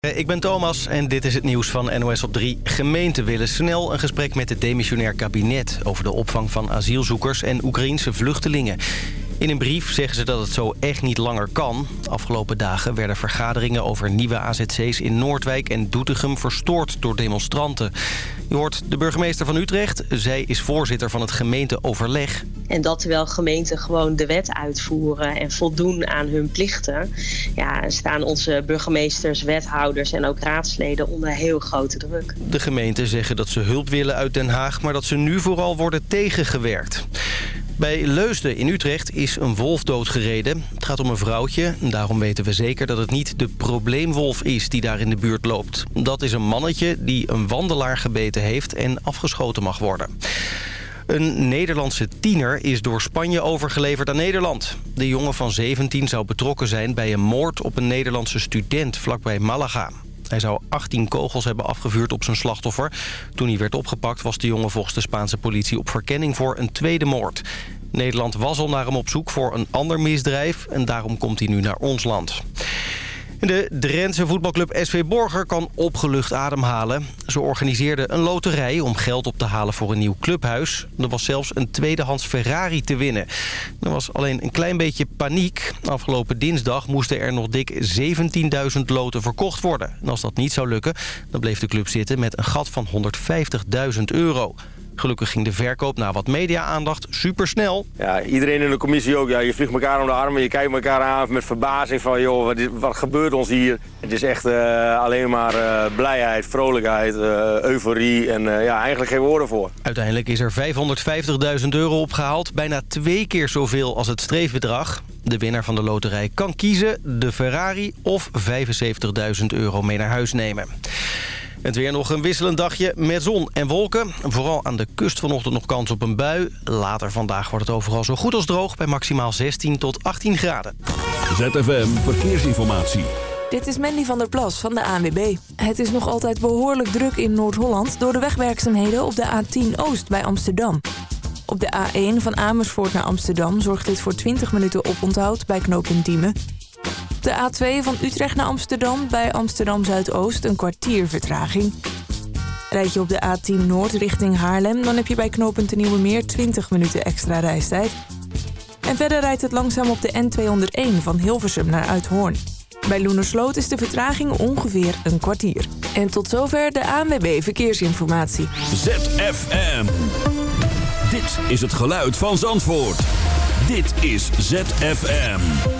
Eh, ik ben Thomas en dit is het nieuws van NOS op 3. Gemeenten willen snel een gesprek met het demissionair kabinet... over de opvang van asielzoekers en Oekraïense vluchtelingen. In een brief zeggen ze dat het zo echt niet langer kan. Afgelopen dagen werden vergaderingen over nieuwe AZC's in Noordwijk en Doetinchem verstoord door demonstranten. Je hoort de burgemeester van Utrecht. Zij is voorzitter van het gemeenteoverleg. En dat terwijl gemeenten gewoon de wet uitvoeren en voldoen aan hun plichten... Ja, staan onze burgemeesters, wethouders en ook raadsleden onder heel grote druk. De gemeenten zeggen dat ze hulp willen uit Den Haag... maar dat ze nu vooral worden tegengewerkt. Bij Leusden in Utrecht is een wolf doodgereden. Het gaat om een vrouwtje. Daarom weten we zeker dat het niet de probleemwolf is die daar in de buurt loopt. Dat is een mannetje die een wandelaar gebeten heeft en afgeschoten mag worden. Een Nederlandse tiener is door Spanje overgeleverd aan Nederland. De jongen van 17 zou betrokken zijn bij een moord op een Nederlandse student vlakbij Malaga. Hij zou 18 kogels hebben afgevuurd op zijn slachtoffer. Toen hij werd opgepakt was de jongen volgens de Spaanse politie op verkenning voor een tweede moord. Nederland was al naar hem op zoek voor een ander misdrijf en daarom komt hij nu naar ons land. De Drentse voetbalclub SV Borger kan opgelucht ademhalen. Ze organiseerden een loterij om geld op te halen voor een nieuw clubhuis. Er was zelfs een tweedehands Ferrari te winnen. Er was alleen een klein beetje paniek. Afgelopen dinsdag moesten er nog dik 17.000 loten verkocht worden. En als dat niet zou lukken, dan bleef de club zitten met een gat van 150.000 euro. Gelukkig ging de verkoop na wat media-aandacht supersnel. Ja, iedereen in de commissie ook. Ja, je vliegt elkaar om de armen, je kijkt elkaar aan met verbazing van... joh, wat, wat gebeurt ons hier? Het is echt uh, alleen maar uh, blijheid, vrolijkheid, uh, euforie en ja, eigenlijk geen woorden voor. Uiteindelijk is er 550.000 euro opgehaald. Bijna twee keer zoveel als het streefbedrag. De winnaar van de loterij kan kiezen de Ferrari of 75.000 euro mee naar huis nemen. Het weer nog een wisselend dagje met zon en wolken. Vooral aan de kust vanochtend nog kans op een bui. Later vandaag wordt het overal zo goed als droog... bij maximaal 16 tot 18 graden. ZFM Verkeersinformatie. Dit is Mandy van der Plas van de ANWB. Het is nog altijd behoorlijk druk in Noord-Holland... door de wegwerkzaamheden op de A10 Oost bij Amsterdam. Op de A1 van Amersfoort naar Amsterdam... zorgt dit voor 20 minuten oponthoud bij knooppunt Diemen... De A2 van Utrecht naar Amsterdam bij Amsterdam Zuidoost een kwartier vertraging. Rijd je op de A10 Noord richting Haarlem... dan heb je bij knooppunt Nieuwe Meer 20 minuten extra reistijd. En verder rijdt het langzaam op de N201 van Hilversum naar Uithoorn. Bij Loenersloot is de vertraging ongeveer een kwartier. En tot zover de ANWB Verkeersinformatie. ZFM. Dit is het geluid van Zandvoort. Dit is ZFM.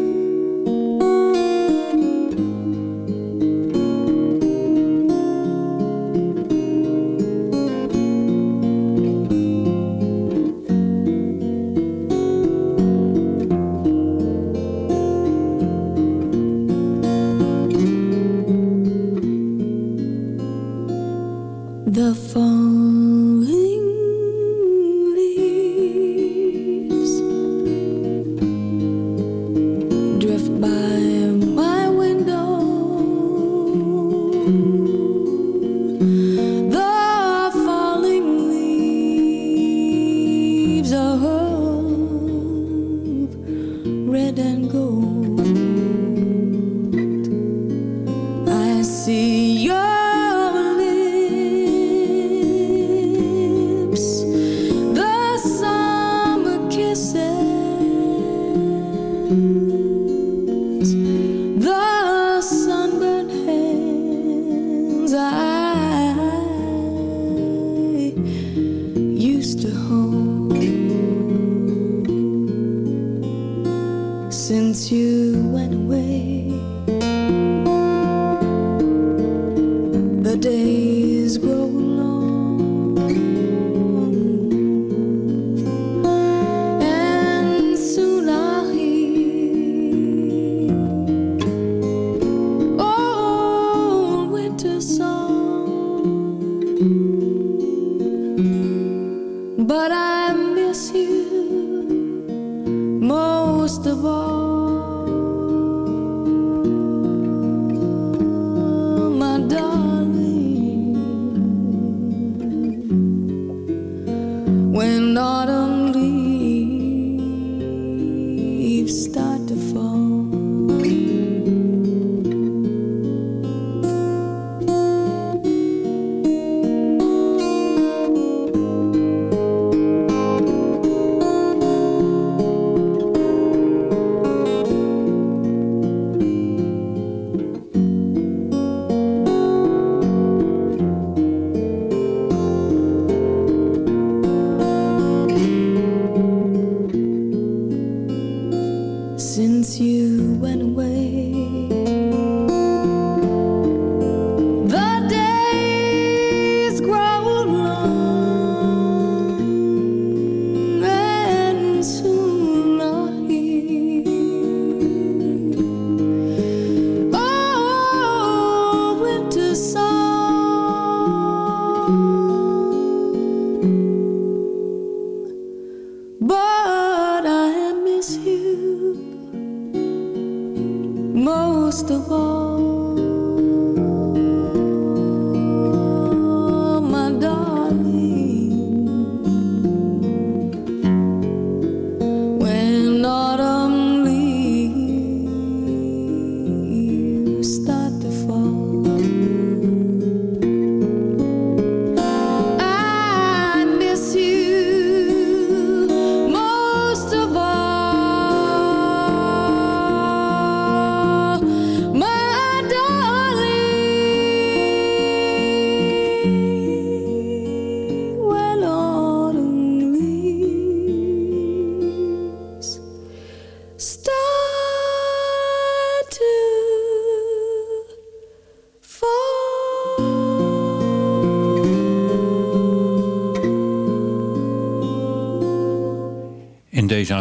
Song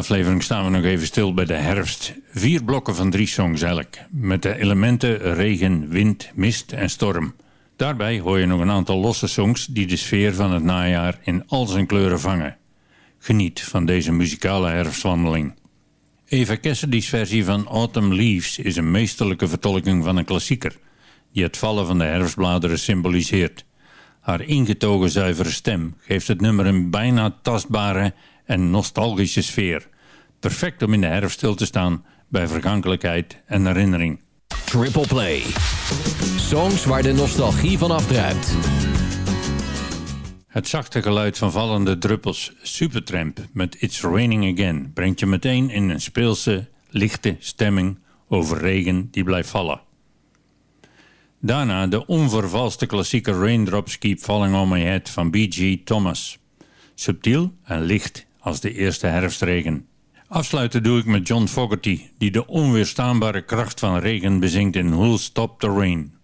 aflevering staan we nog even stil bij de herfst. Vier blokken van drie songs elk, met de elementen regen, wind, mist en storm. Daarbij hoor je nog een aantal losse songs die de sfeer van het najaar in al zijn kleuren vangen. Geniet van deze muzikale herfstwandeling. Eva Cassidy's versie van Autumn Leaves is een meesterlijke vertolking van een klassieker, die het vallen van de herfstbladeren symboliseert. Haar ingetogen zuivere stem geeft het nummer een bijna tastbare en nostalgische sfeer. Perfect om in de herfst stil te staan bij vergankelijkheid en herinnering. Triple Play. Songs waar de nostalgie van afdruipt. Het zachte geluid van vallende druppels Supertramp met It's Raining Again brengt je meteen in een speelse, lichte stemming over regen die blijft vallen. Daarna de onvervalste klassieke Raindrops Keep Falling On My Head van B.G. Thomas. Subtiel en licht als de eerste herfstregen. Afsluiten doe ik met John Fogerty, die de onweerstaanbare kracht van regen bezingt in Who'll Stop the Rain.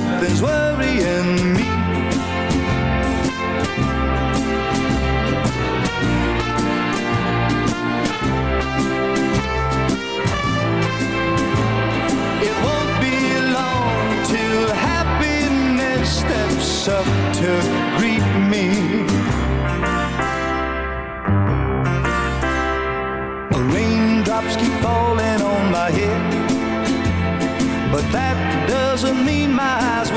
happens when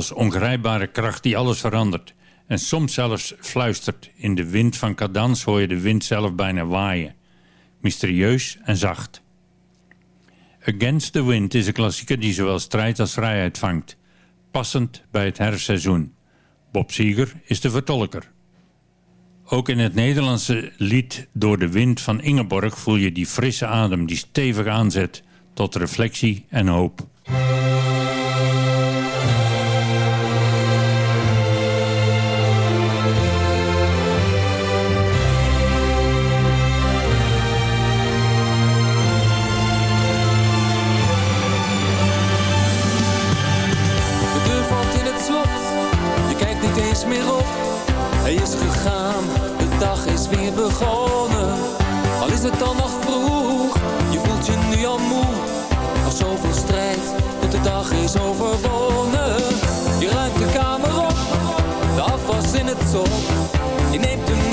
Als ongrijpbare kracht die alles verandert. En soms zelfs fluistert. In de wind van cadans hoor je de wind zelf bijna waaien. Mysterieus en zacht. Against the Wind is een klassieker die zowel strijd als vrijheid vangt. Passend bij het herfstseizoen. Bob Seger is de vertolker. Ook in het Nederlandse lied Door de Wind van Ingeborg voel je die frisse adem die stevig aanzet tot reflectie en hoop. zoveel dat de dag is overwonnen. Je ruimt de kamer op, de afwas in het zon. Je neemt de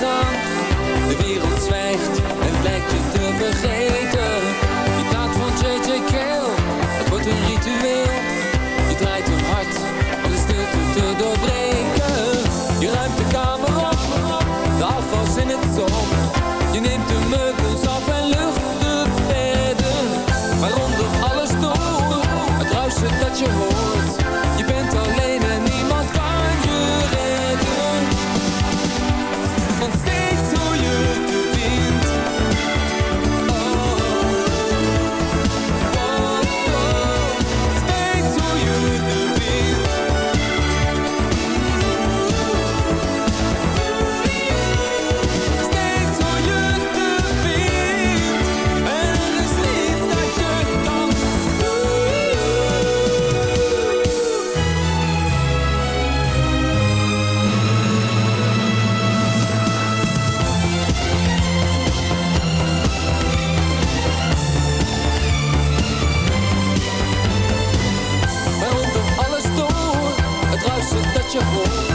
De wereld zwijgt en lijkt je te vergeten. Je plaat van JJ Kale, het wordt een ritueel. Je draait een hart om de stilte te doorbreken. Je ruimt de kamer op, de afval in het zon. Je neemt de meubel chegou.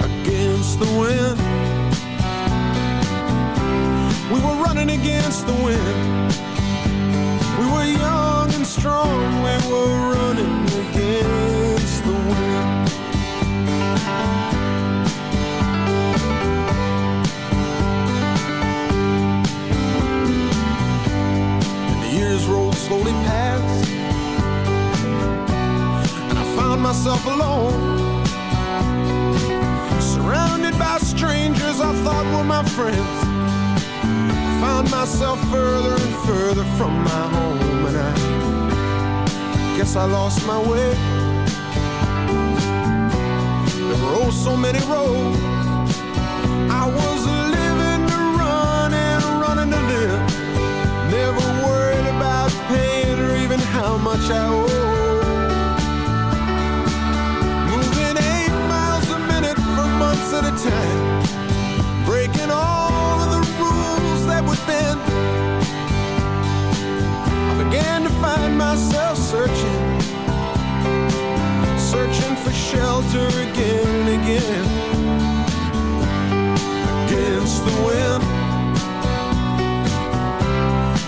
Against the wind We were running against the wind. We were young and strong, we were running against the wind. And the years rolled slowly found myself alone. Surrounded by strangers I thought were my friends I found myself further and further from my home. And I guess I lost my way. There were oh so many roads. I was living to run and running to live. Never worried about paying or even how much I owe at a time Breaking all of the rules that would bend I began to find myself searching Searching for shelter again and again. Against the wind.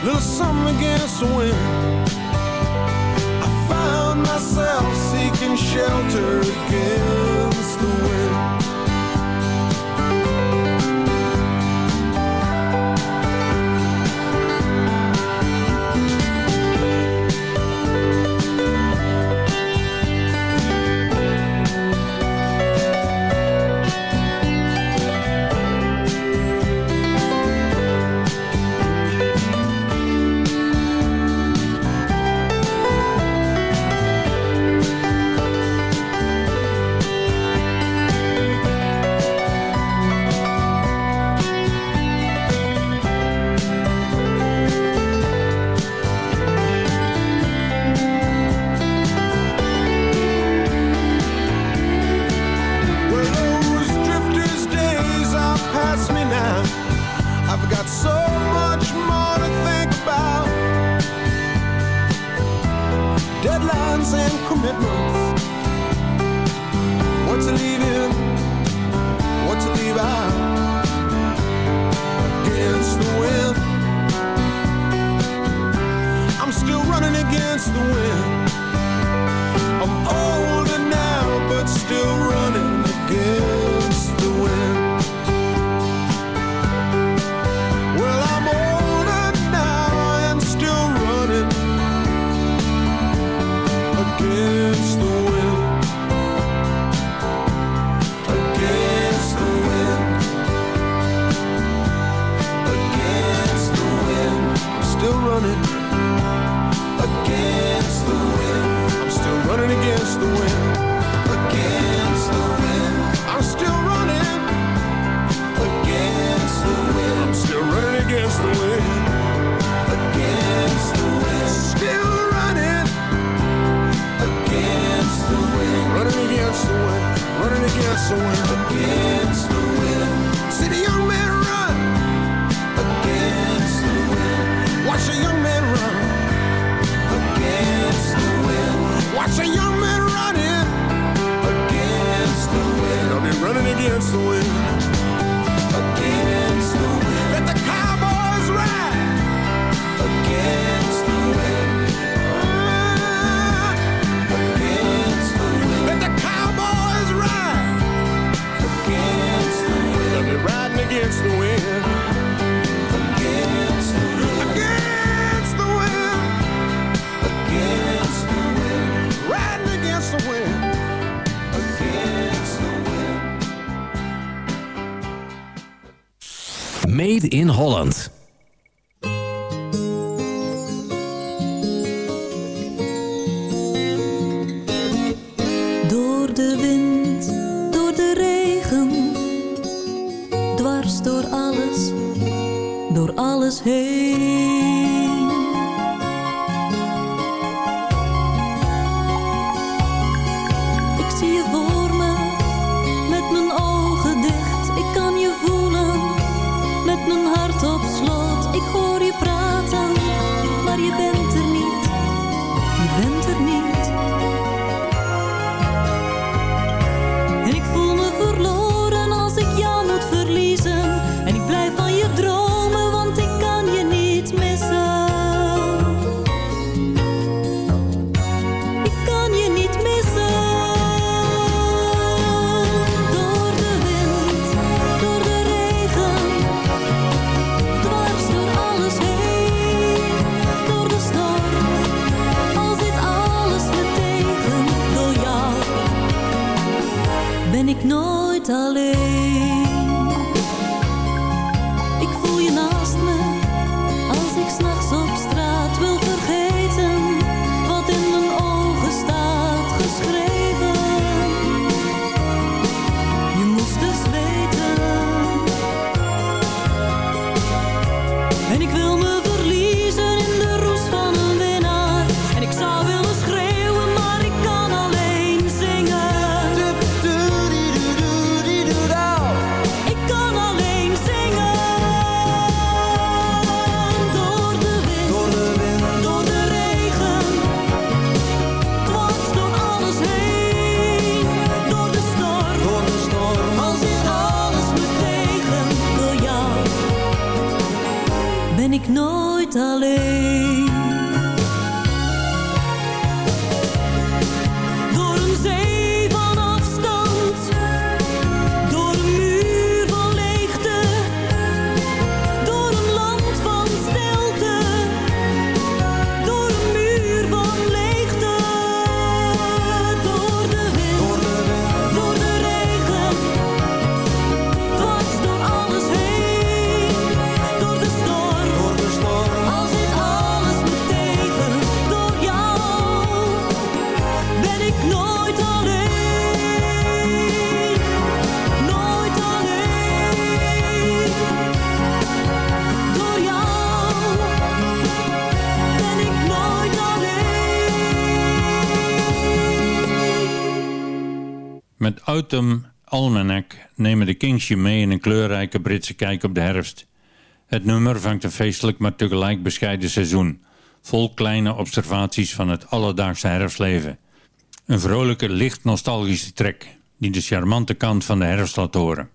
Little something against the wind. I found myself seeking shelter against Holland. 的绿 Autumn Almanac nemen de Kings je mee in een kleurrijke Britse kijk op de herfst. Het nummer vangt een feestelijk maar tegelijk bescheiden seizoen, vol kleine observaties van het alledaagse herfstleven. Een vrolijke, licht nostalgische trek, die de charmante kant van de herfst laat horen.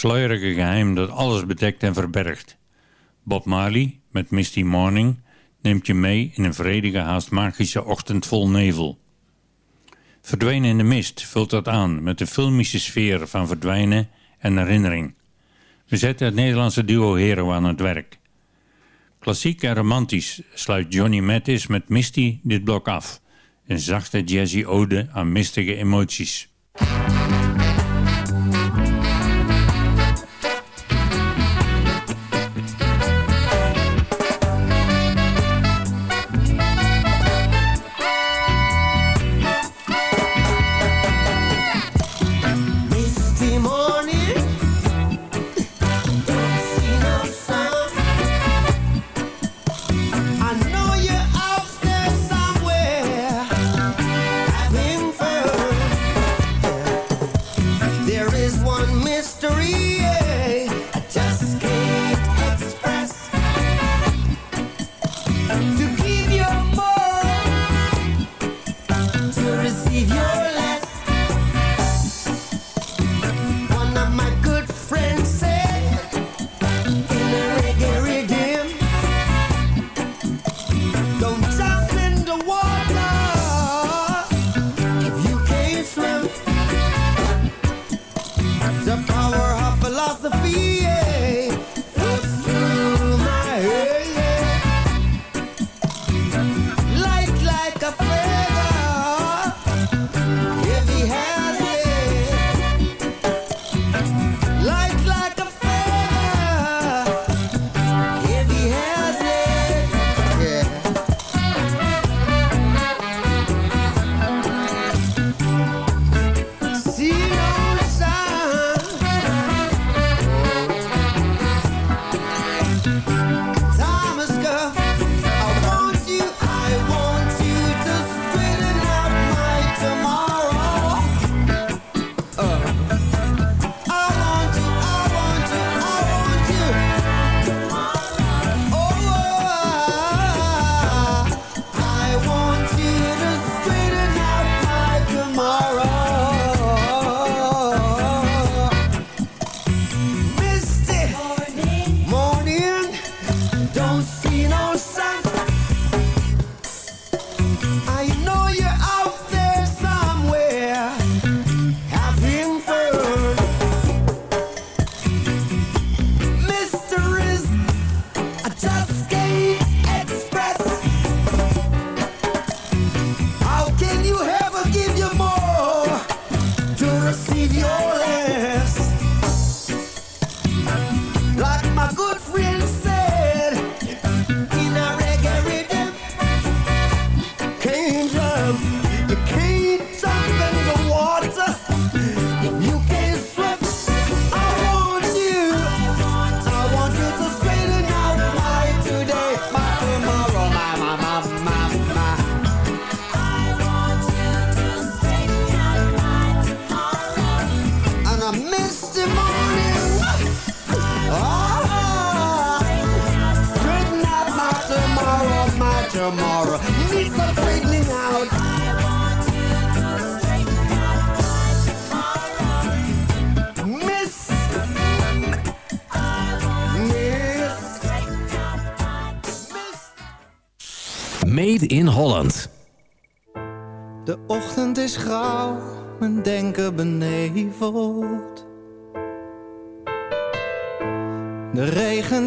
Sluierige geheim dat alles bedekt en verbergt. Bob Marley met Misty Morning neemt je mee in een vredige, haast magische ochtend vol nevel. Verdwenen in de mist vult dat aan met de filmische sfeer van verdwijnen en herinnering. We zetten het Nederlandse duo Hero aan het werk. Klassiek en romantisch sluit Johnny Mattis met Misty dit blok af. Een zachte jazzy ode aan mistige emoties.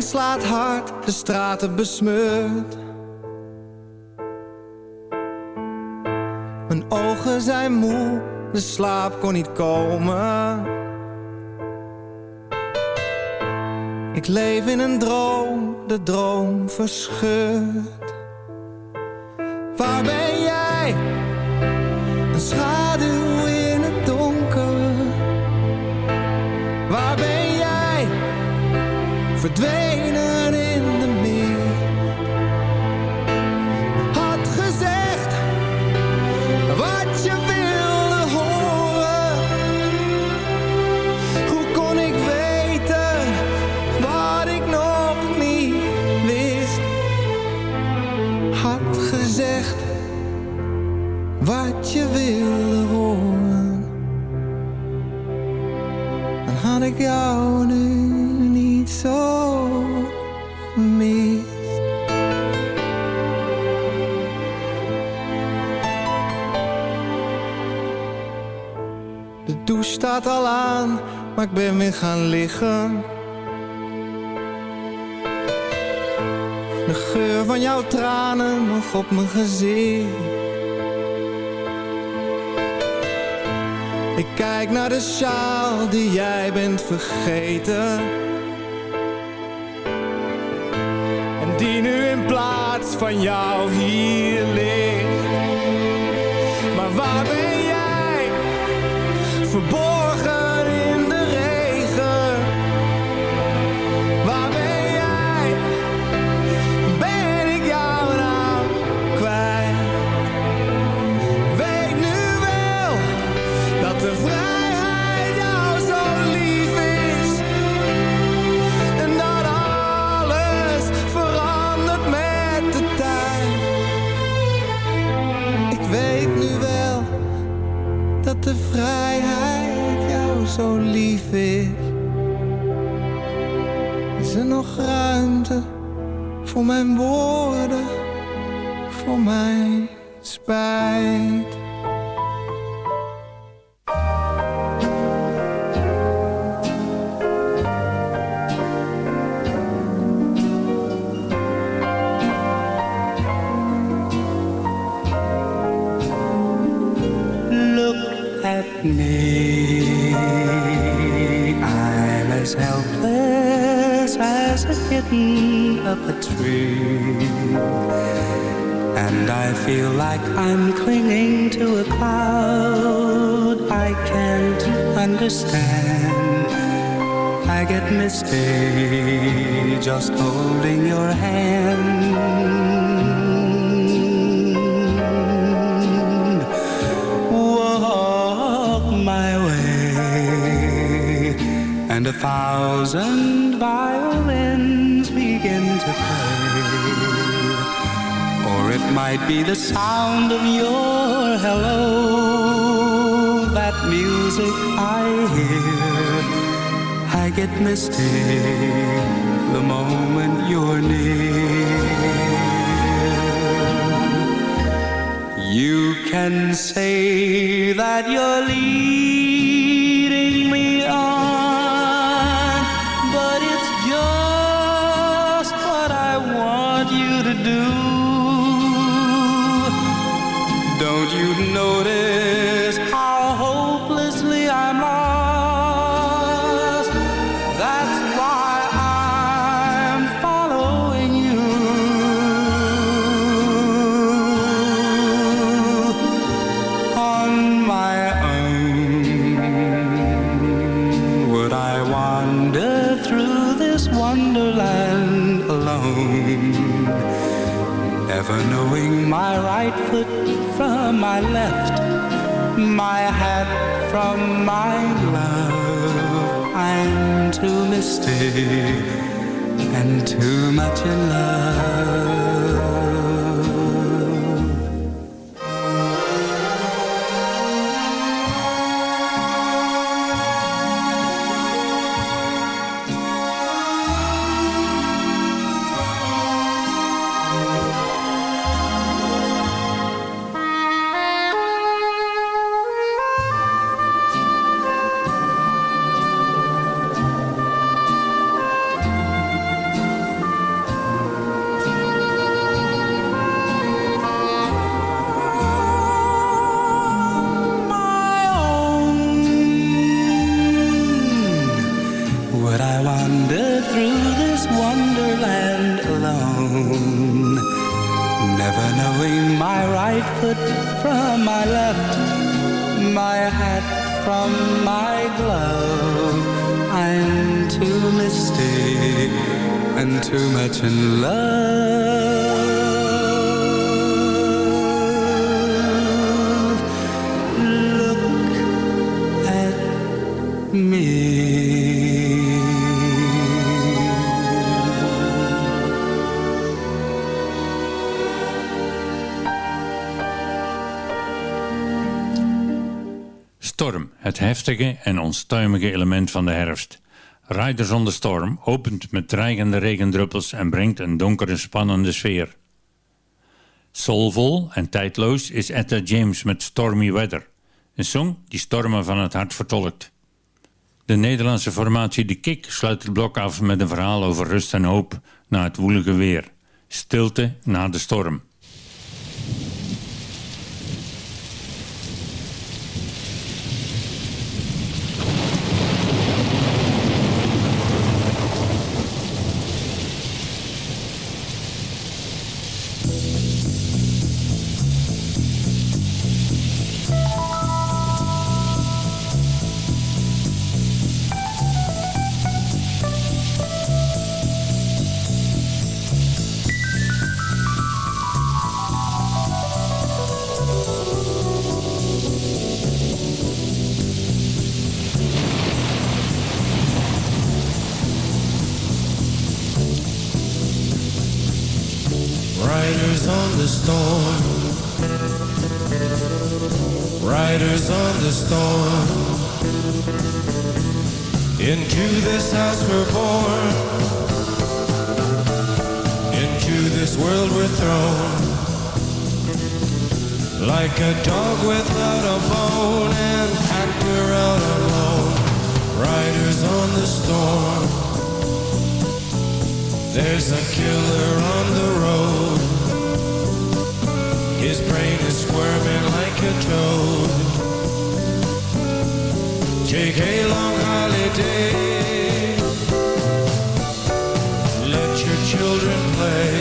Slaat hard, de straten besmeurd. Mijn ogen zijn moe, de slaap kon niet komen. Ik leef in een droom, de droom verscheurd. Waar ben jij? Een schaduw in het donker. Waar ben jij? Verdwenen staat al aan, maar ik ben weer gaan liggen. De geur van jouw tranen nog op mijn gezicht. Ik kijk naar de sjaal die jij bent vergeten. En die nu in plaats van jou hier ligt. Zo lief is. Is er nog ruimte voor mijn woorden, voor mijn spijt? Like I'm clinging to a cloud I can't understand. I get misty just holding your hand. Walk my way, and a thousand might be the sound of your hello, that music I hear. I get misty the moment you're near. You can say that you're leading Storm, het heftige en onstuimige element van de herfst. Riders on the Storm opent met dreigende regendruppels en brengt een donkere spannende sfeer. Soulvol en tijdloos is Etta James met Stormy Weather, een song die stormen van het hart vertolkt. De Nederlandse formatie De Kik sluit het blok af met een verhaal over rust en hoop na het woelige weer. Stilte na de storm. A long holiday. Let your children play.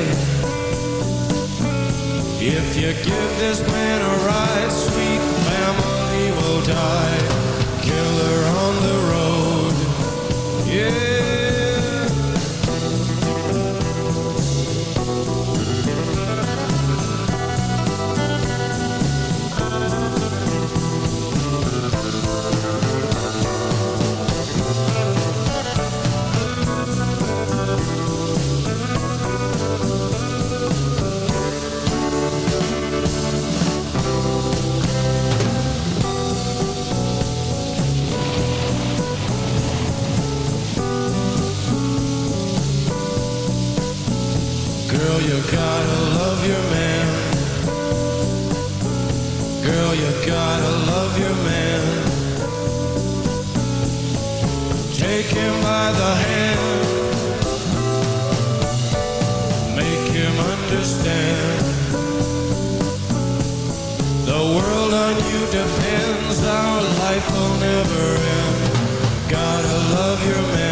If you give this man a ride, sweet family will die. Killer on the gotta love your man. Take him by the hand. Make him understand. The world on you depends. Our life will never end. Gotta love your man.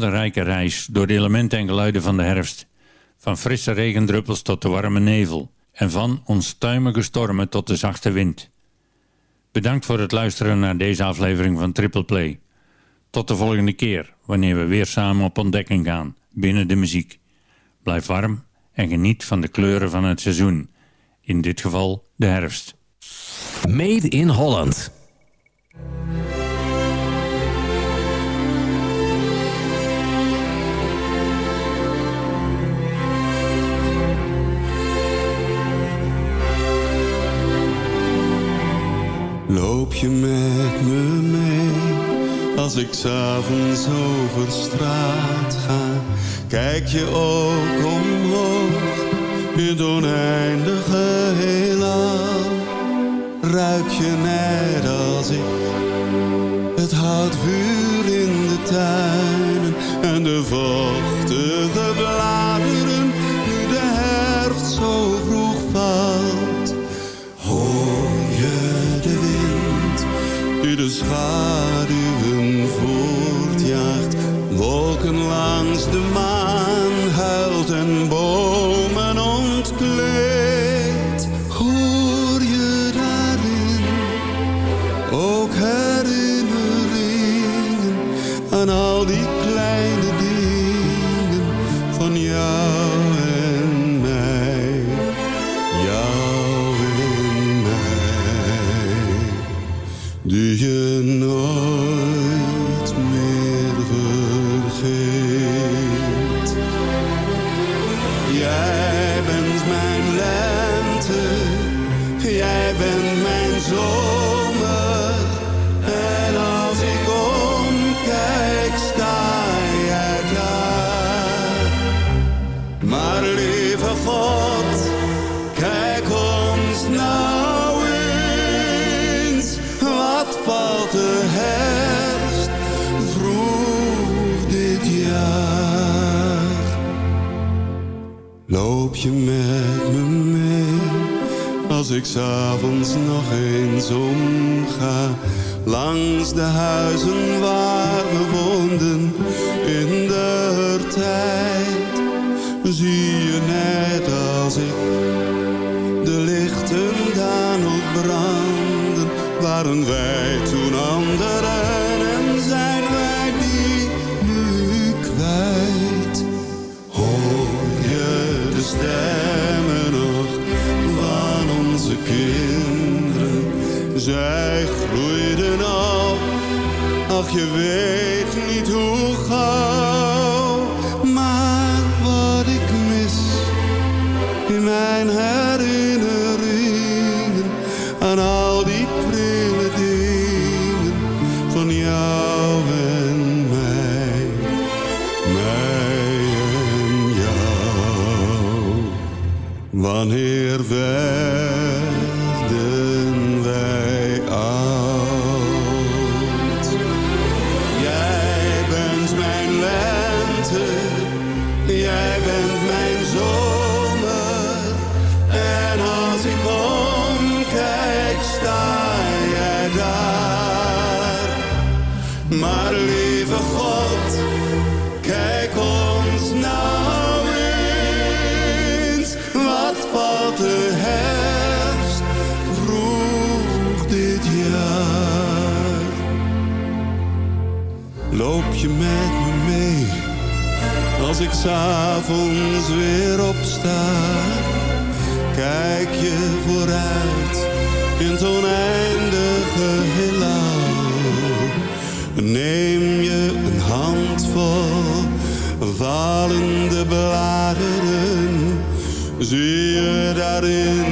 Rijke reis door de elementen en geluiden van de herfst. Van frisse regendruppels tot de warme nevel. En van onstuimige stormen tot de zachte wind. Bedankt voor het luisteren naar deze aflevering van Triple Play. Tot de volgende keer, wanneer we weer samen op ontdekking gaan binnen de muziek. Blijf warm en geniet van de kleuren van het seizoen. In dit geval de herfst. Made in Holland. Loop je met me mee als ik s'avonds over straat ga? Kijk je ook omhoog in het oneindige heelal? Ruik je net als ik het houtvuur in de tuinen en de vochtige eens langs de huizen waar we woonden in de tijd? Zie je net als ik de lichten daar nog branden? Waren wij toen anderen Zij groeiden op, ach je weet niet hoe gauw. S'avonds weer opsta? Kijk je vooruit in het oneindige heelal? Neem je een handvol vallende bladeren, zie je daarin